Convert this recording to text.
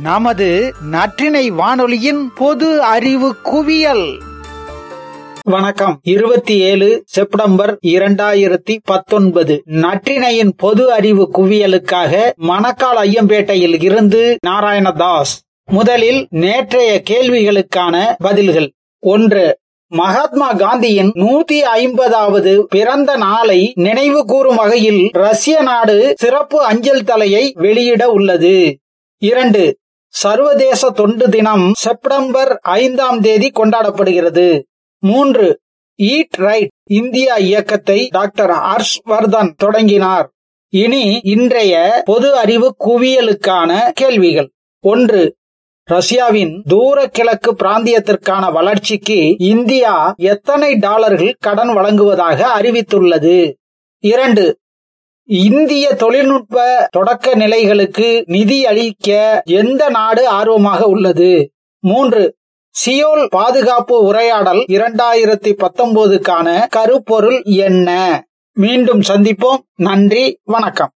நமது நற்றினை வானொலியின் பொது அறிவு குவியல். வணக்கம். இருபத்தி ஏழு செப்டம்பர் இரண்டாயிரத்தி பத்தொன்பது நற்றினையின் பொது அறிவு குவியலுக்காக மணக்கால் ஐயம்பேட்டையில் இருந்து நாராயணதாஸ். முதலில் நேற்றைய கேள்விகளுக்கான பதில்கள். ஒன்று மகாத்மா காந்தியின் நூத்தி ஐம்பதாவது பிறந்த நாளை நினைவு கூறும் வகையில் ரஷ்ய நாடு சிறப்பு அஞ்சல் தலையை வெளியிட உள்ளது. இரண்டு சர்வதேச தொண்டு தினம் செப்டம்பர் ஐந்தாம் தேதி கொண்டாடப்படுகிறது. மூன்று ஈட் ரைட் இந்தியா இயக்கத்தை டாக்டர் ஹர்ஷ்வர்தன் தொடங்கினார். இனி இன்றைய பொது அறிவு குவியலுக்கான கேள்விகள். ஒன்று ரஷ்யாவின் தூர கிழக்கு பிராந்தியத்திற்கான வளர்ச்சிக்கு இந்தியா எத்தனை டாலர்கள் கடன் வழங்குவதாக அறிவித்துள்ளது. இரண்டு இந்திய தொழில்நுட்ப தொடக்க நிலைகளுக்கு நிதி அளிக்க எந்த நாடு ஆர்வமாக உள்ளது? மூன்று சியோல் பாதுகாப்பு உரையாடல் இரண்டாயிரத்தி பத்தொன்பதுக்கான கருப்பொருள் என்ன? மீண்டும் சந்திப்போம். நன்றி வணக்கம்.